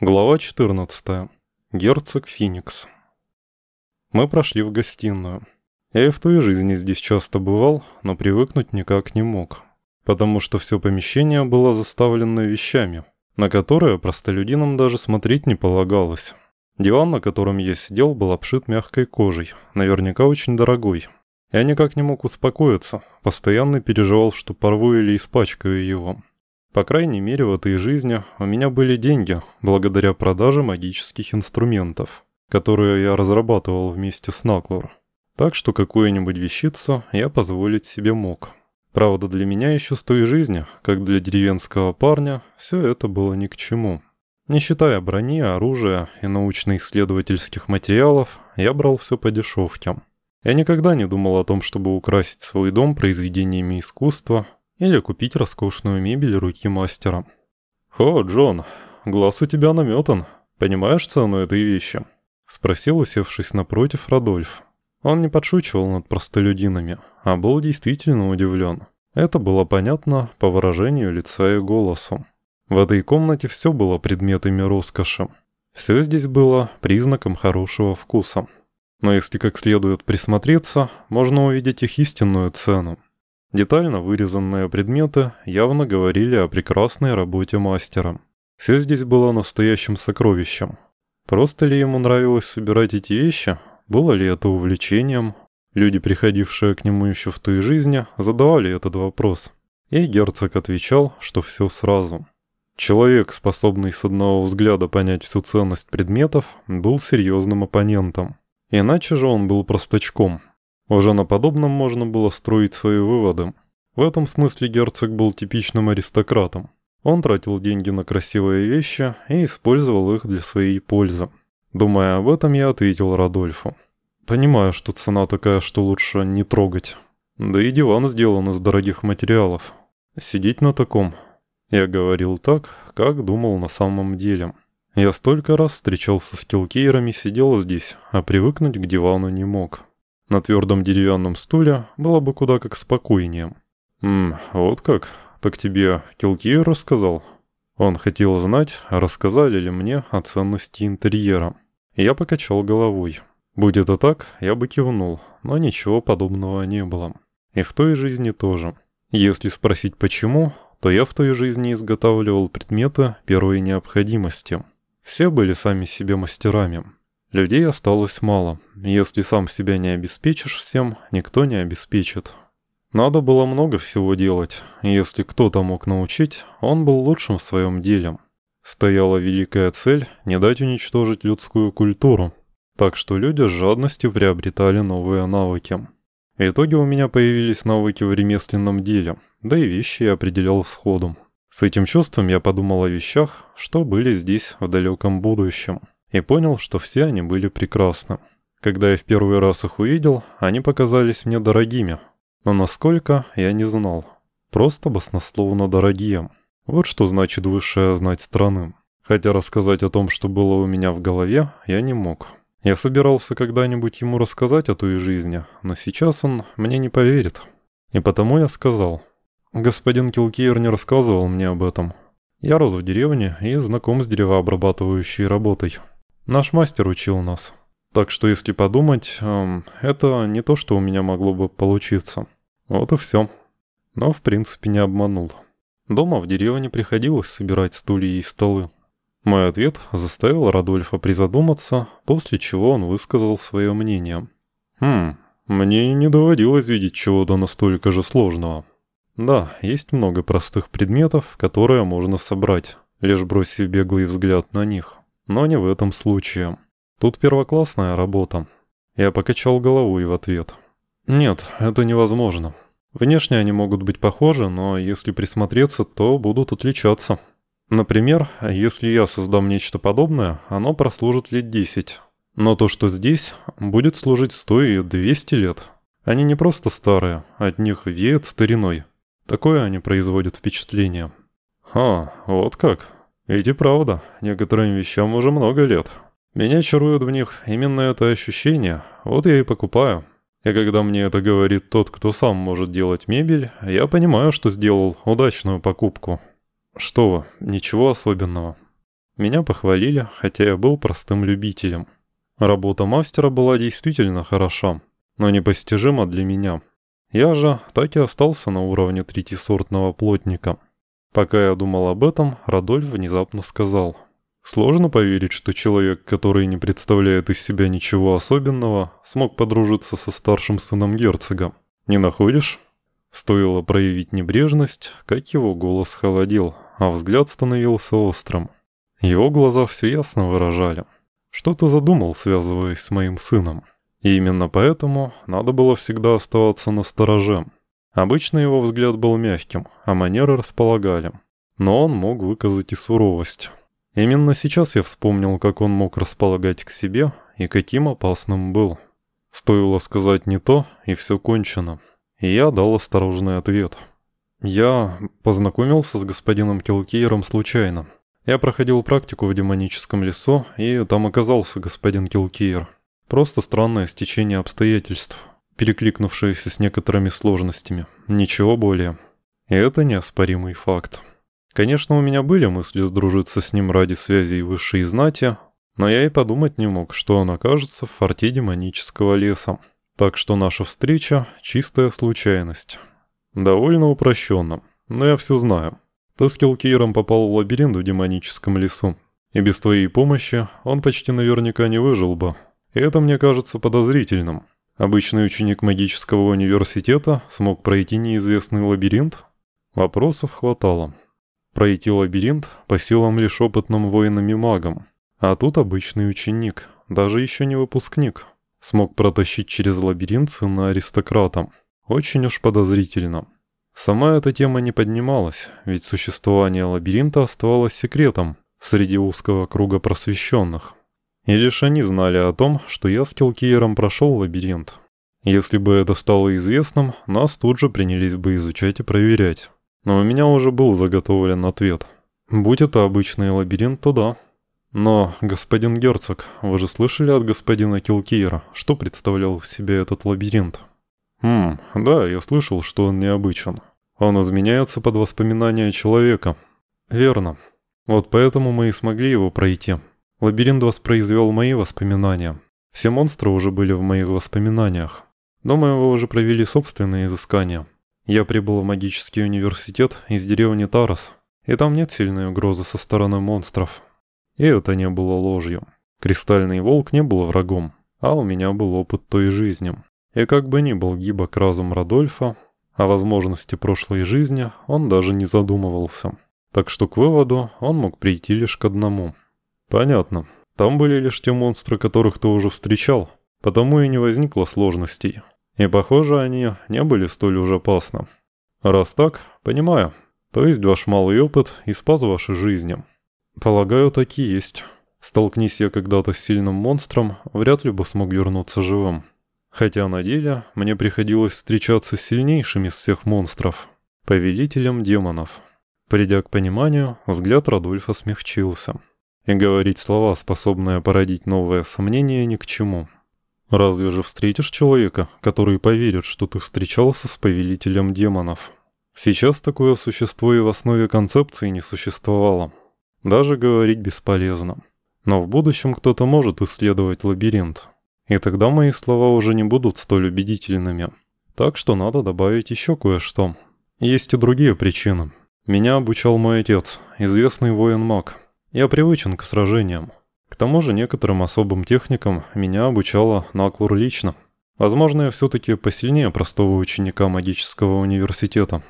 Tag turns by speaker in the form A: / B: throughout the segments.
A: Глава 14. Герцог Феникс. Мы прошли в гостиную. Я и в той жизни здесь часто бывал, но привыкнуть никак не мог. Потому что все помещение было заставлено вещами, на которые простолюдинам даже смотреть не полагалось. Диван, на котором я сидел, был обшит мягкой кожей, наверняка очень дорогой. Я никак не мог успокоиться, постоянно переживал, что порву или испачкаю его. По крайней мере, в этой жизни у меня были деньги, благодаря продаже магических инструментов, которые я разрабатывал вместе с Наклор. Так что какую-нибудь вещицу я позволить себе мог. Правда, для меня еще с той жизни, как для деревенского парня, все это было ни к чему. Не считая брони, оружия и научно-исследовательских материалов, я брал все по дешевке. Я никогда не думал о том, чтобы украсить свой дом произведениями искусства, или купить роскошную мебель руки мастера. «О, Джон, глаз у тебя наметан. Понимаешь цену этой вещи?» Спросил, усевшись напротив, Радольф. Он не подшучивал над простолюдинами, а был действительно удивлен. Это было понятно по выражению лица и голосу. В этой комнате все было предметами роскоши. Все здесь было признаком хорошего вкуса. Но если как следует присмотреться, можно увидеть их истинную цену. Детально вырезанные предметы явно говорили о прекрасной работе мастера. Все здесь было настоящим сокровищем. Просто ли ему нравилось собирать эти вещи? Было ли это увлечением? Люди, приходившие к нему еще в той жизни, задавали этот вопрос. И герцог отвечал, что все сразу. Человек, способный с одного взгляда понять всю ценность предметов, был серьезным оппонентом. Иначе же он был простачком, уже на подобном можно было строить свои выводы. В этом смысле герцог был типичным аристократом. Он тратил деньги на красивые вещи и использовал их для своей пользы. Думая об этом, я ответил Радольфу. Понимаю, что цена такая, что лучше не трогать. Да и диван сделан из дорогих материалов. Сидеть на таком... Я говорил так, как думал на самом деле. Я столько раз встречался с килкейрами, сидел здесь, а привыкнуть к дивану не мог. На твердом деревянном стуле было бы куда как спокойнее. «Ммм, вот как? Так тебе Килкиер рассказал?» Он хотел знать, рассказали ли мне о ценности интерьера. Я покачал головой. Будь это так, я бы кивнул, но ничего подобного не было. И в той жизни тоже. Если спросить почему, то я в той жизни изготавливал предметы первой необходимости. Все были сами себе мастерами. Людей осталось мало. Если сам себя не обеспечишь всем, никто не обеспечит. Надо было много всего делать. Если кто-то мог научить, он был лучшим в своем деле. Стояла великая цель не дать уничтожить людскую культуру. Так что люди с жадностью приобретали новые навыки. В итоге у меня появились навыки в ремесленном деле, да и вещи я определял сходу. С этим чувством я подумал о вещах, что были здесь в далеком будущем и понял, что все они были прекрасны. Когда я в первый раз их увидел, они показались мне дорогими, но насколько, я не знал. Просто баснословно дорогие. Вот что значит высшая знать страны. Хотя рассказать о том, что было у меня в голове, я не мог. Я собирался когда-нибудь ему рассказать о той жизни, но сейчас он мне не поверит. И потому я сказал. Господин Килкейр не рассказывал мне об этом. Я рос в деревне и знаком с деревообрабатывающей работой. Наш мастер учил нас. Так что, если подумать, эм, это не то, что у меня могло бы получиться. Вот и все. Но, в принципе, не обманул. Дома в деревне приходилось собирать стулья и столы. Мой ответ заставил Радольфа призадуматься, после чего он высказал свое мнение. «Хм, мне не доводилось видеть чего-то настолько же сложного. Да, есть много простых предметов, которые можно собрать, лишь бросив беглый взгляд на них. Но не в этом случае. Тут первоклассная работа. Я покачал головой в ответ. Нет, это невозможно. Внешне они могут быть похожи, но если присмотреться, то будут отличаться. Например, если я создам нечто подобное, оно прослужит лет 10. Но то, что здесь, будет служить 100 и 200 лет. Они не просто старые, от них веет стариной. Такое они производят впечатление. Ха, вот как. Ведь и правда, некоторым вещам уже много лет. Меня чарует в них именно это ощущение, вот я и покупаю. И когда мне это говорит тот, кто сам может делать мебель, я понимаю, что сделал удачную покупку. Что, ничего особенного. Меня похвалили, хотя я был простым любителем. Работа мастера была действительно хороша, но непостижима для меня. Я же так и остался на уровне третьесортного плотника. Пока я думал об этом, Радольф внезапно сказал. Сложно поверить, что человек, который не представляет из себя ничего особенного, смог подружиться со старшим сыном герцога. Не находишь? Стоило проявить небрежность, как его голос холодел, а взгляд становился острым. Его глаза все ясно выражали. Что-то задумал, связываясь с моим сыном. И именно поэтому надо было всегда оставаться на стороже. Обычно его взгляд был мягким, а манеры располагали. Но он мог выказать и суровость. Именно сейчас я вспомнил, как он мог располагать к себе и каким опасным был. Стоило сказать не то, и все кончено. И я дал осторожный ответ. Я познакомился с господином Килкейром случайно. Я проходил практику в демоническом лесу, и там оказался господин Килкейр. Просто странное стечение обстоятельств, перекликнувшееся с некоторыми сложностями. Ничего более. И это неоспоримый факт. Конечно, у меня были мысли сдружиться с ним ради связей высшей знати, но я и подумать не мог, что он окажется в форте демонического леса. Так что наша встреча — чистая случайность. Довольно упрощенно, но я все знаю. Ты с Килкейром попал в лабиринт в демоническом лесу, и без твоей помощи он почти наверняка не выжил бы. И это мне кажется подозрительным. Обычный ученик магического университета смог пройти неизвестный лабиринт? Вопросов хватало. Пройти лабиринт по силам лишь опытным воинам и магам. А тут обычный ученик, даже еще не выпускник. Смог протащить через лабиринт сына аристократа. Очень уж подозрительно. Сама эта тема не поднималась, ведь существование лабиринта оставалось секретом среди узкого круга просвещенных. И лишь они знали о том, что я с Килкиером прошел лабиринт. Если бы это стало известным, нас тут же принялись бы изучать и проверять. Но у меня уже был заготовлен ответ. Будь это обычный лабиринт, то да. Но, господин герцог, вы же слышали от господина Килкиера, что представлял в себе этот лабиринт? Хм, да, я слышал, что он необычен. Он изменяется под воспоминания человека. Верно. Вот поэтому мы и смогли его пройти. Лабиринт воспроизвел мои воспоминания. Все монстры уже были в моих воспоминаниях. Думаю, вы уже провели собственные изыскания. Я прибыл в магический университет из деревни Тарас, и там нет сильной угрозы со стороны монстров. И это не было ложью. Кристальный волк не был врагом, а у меня был опыт той жизни. И как бы ни был гибок разум Радольфа, о возможности прошлой жизни он даже не задумывался. Так что к выводу он мог прийти лишь к одному – Понятно. Там были лишь те монстры, которых ты уже встречал, потому и не возникло сложностей. И похоже, они не были столь уж опасны. Раз так, понимаю. То есть ваш малый опыт и спас ваши жизни. Полагаю, такие есть. Столкнись я когда-то с сильным монстром, вряд ли бы смог вернуться живым. Хотя на деле мне приходилось встречаться с сильнейшими из всех монстров, повелителем демонов. Придя к пониманию, взгляд Радольфа смягчился и говорить слова, способные породить новое сомнение, ни к чему. Разве же встретишь человека, который поверит, что ты встречался с повелителем демонов? Сейчас такое существо и в основе концепции не существовало. Даже говорить бесполезно. Но в будущем кто-то может исследовать лабиринт. И тогда мои слова уже не будут столь убедительными. Так что надо добавить еще кое-что. Есть и другие причины. Меня обучал мой отец, известный воин-маг. Я привычен к сражениям. К тому же некоторым особым техникам меня обучала Наклур лично. Возможно, я все-таки посильнее простого ученика магического университета.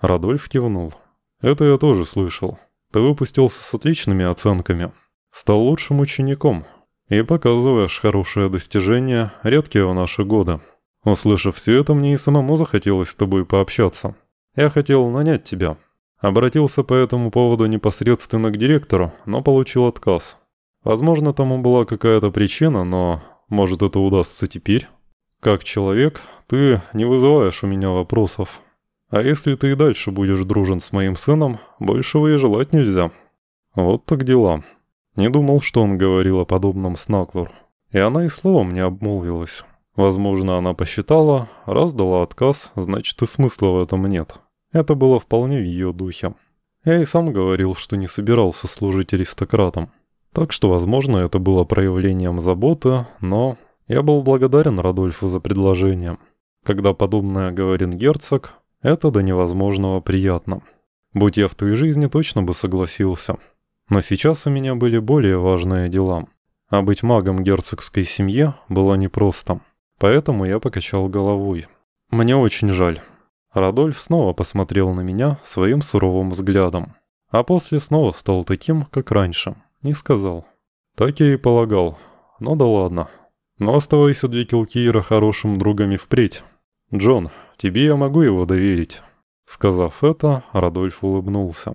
A: Радольф кивнул. Это я тоже слышал. Ты выпустился с отличными оценками. Стал лучшим учеником. И показываешь хорошее достижение, редкие в наши годы. Услышав все это, мне и самому захотелось с тобой пообщаться. Я хотел нанять тебя, Обратился по этому поводу непосредственно к директору, но получил отказ. Возможно, тому была какая-то причина, но может это удастся теперь? Как человек, ты не вызываешь у меня вопросов. А если ты и дальше будешь дружен с моим сыном, большего и желать нельзя. Вот так дела. Не думал, что он говорил о подобном с. И она и словом не обмолвилась. Возможно, она посчитала, раз дала отказ, значит и смысла в этом нет. Это было вполне в ее духе. Я и сам говорил, что не собирался служить аристократам. Так что, возможно, это было проявлением заботы, но я был благодарен Радольфу за предложение. Когда подобное говорит герцог, это до невозможного приятно. Будь я в той жизни, точно бы согласился. Но сейчас у меня были более важные дела. А быть магом герцогской семьи было непросто. Поэтому я покачал головой. Мне очень жаль. Радольф снова посмотрел на меня своим суровым взглядом. А после снова стал таким, как раньше. Не сказал. Так я и полагал. Ну да ладно. Но оставайся для Килкиера хорошим другом и впредь. Джон, тебе я могу его доверить. Сказав это, Радольф улыбнулся.